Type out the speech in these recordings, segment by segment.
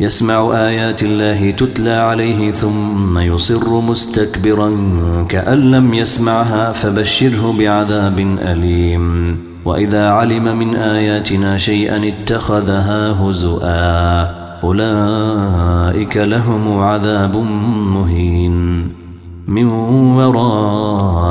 يسمع آيات الله تتلى عليه ثم يصر مستكبرا كأن لم يسمعها فبشره بعذاب أليم. وإذا علم من آياتنا شيئا اتخذها هزؤا أولئك لهم عذاب مهين. من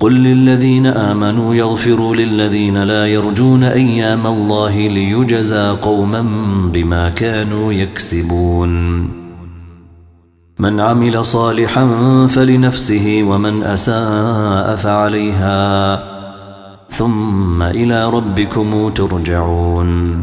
قل للذين آمنوا يغفروا للذين لا يرجون أيام الله ليجزى قوما بما كانوا يكسبون. من عمل صالحا فلنفسه ومن أساء فعليها. ثم إلى ربكم ترجعون.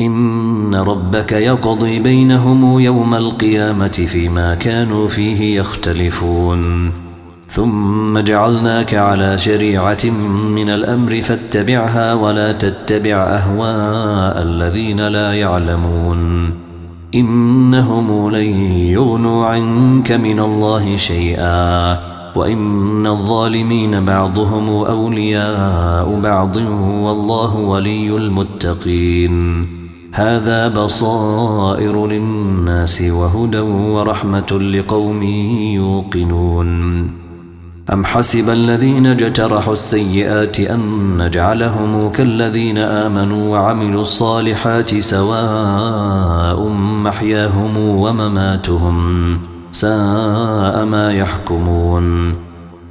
إن ربك يقضي بينهم يوم القيامة فيما كانوا فيه يختلفون. ثم جعلناك على شريعة من الأمر فاتبعها ولا تتبع أهواء الذين لا يعلمون. إنهم لن يغنوا عنك من الله شيئا. وإن الظالمين بعضهم أولياء بعض والله ولي المتقين. هذا بصائر للناس وهدى ورحمة لقوم يوقنون. أم حسب الذين اجترحوا السيئات أن نجعلهم كالذين آمنوا وعملوا الصالحات سواء محياهم ومماتهم ساء ما يحكمون.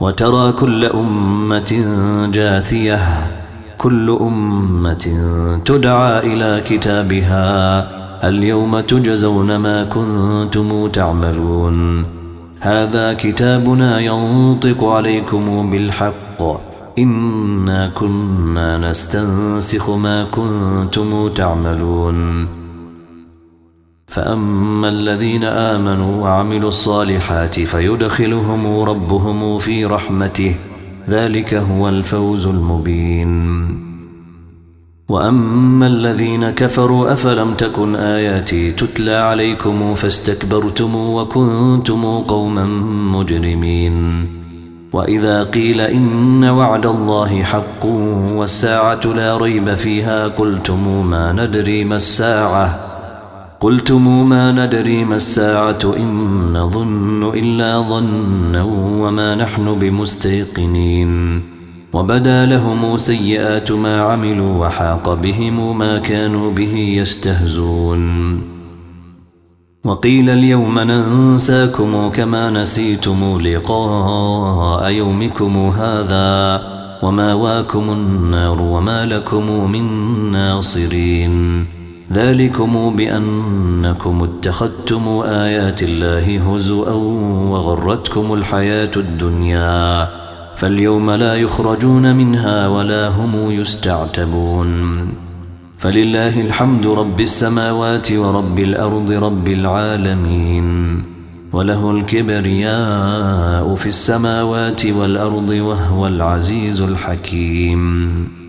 وترى كل أمة جاثية كل أمة تدعى إلى كتابها. اليوم تجزون ما كنتم تعملون. هذا كتابنا ينطق عليكم بالحق. إنا كنا نستنسخ ما كنتم تعملون. فأما الذين آمنوا وعملوا الصالحات فيدخلهم ربهم في رحمته. ذلك هو الفوز المبين. وأما الذين كفروا أفلم تكن آياتي تتلى عليكم فاستكبرتم وكنتم قوما مجرمين. وإذا قيل إن وعد الله حق والساعة لا ريب فيها قلتم ما ندري ما الساعة. قلتم ما ندري ما الساعة إن نظن إلا ظنا وما نحن بمستيقنين وبدا لهم سيئات ما عملوا وحاق بهم ما كانوا به يستهزون وقيل اليوم ننساكم كما نسيتم لقاء يومكم هذا وما واكم النار وما لكم من ناصرين ذلكم بأنكم اتخذتم آيات الله هزؤا وغرتكم الحياة الدنيا فاليوم لا يخرجون منها ولا هم يستعتبون فلله الحمد رب السماوات ورب الأرض رب العالمين وله الكبرياء في السماوات والأرض وهو العزيز الحكيم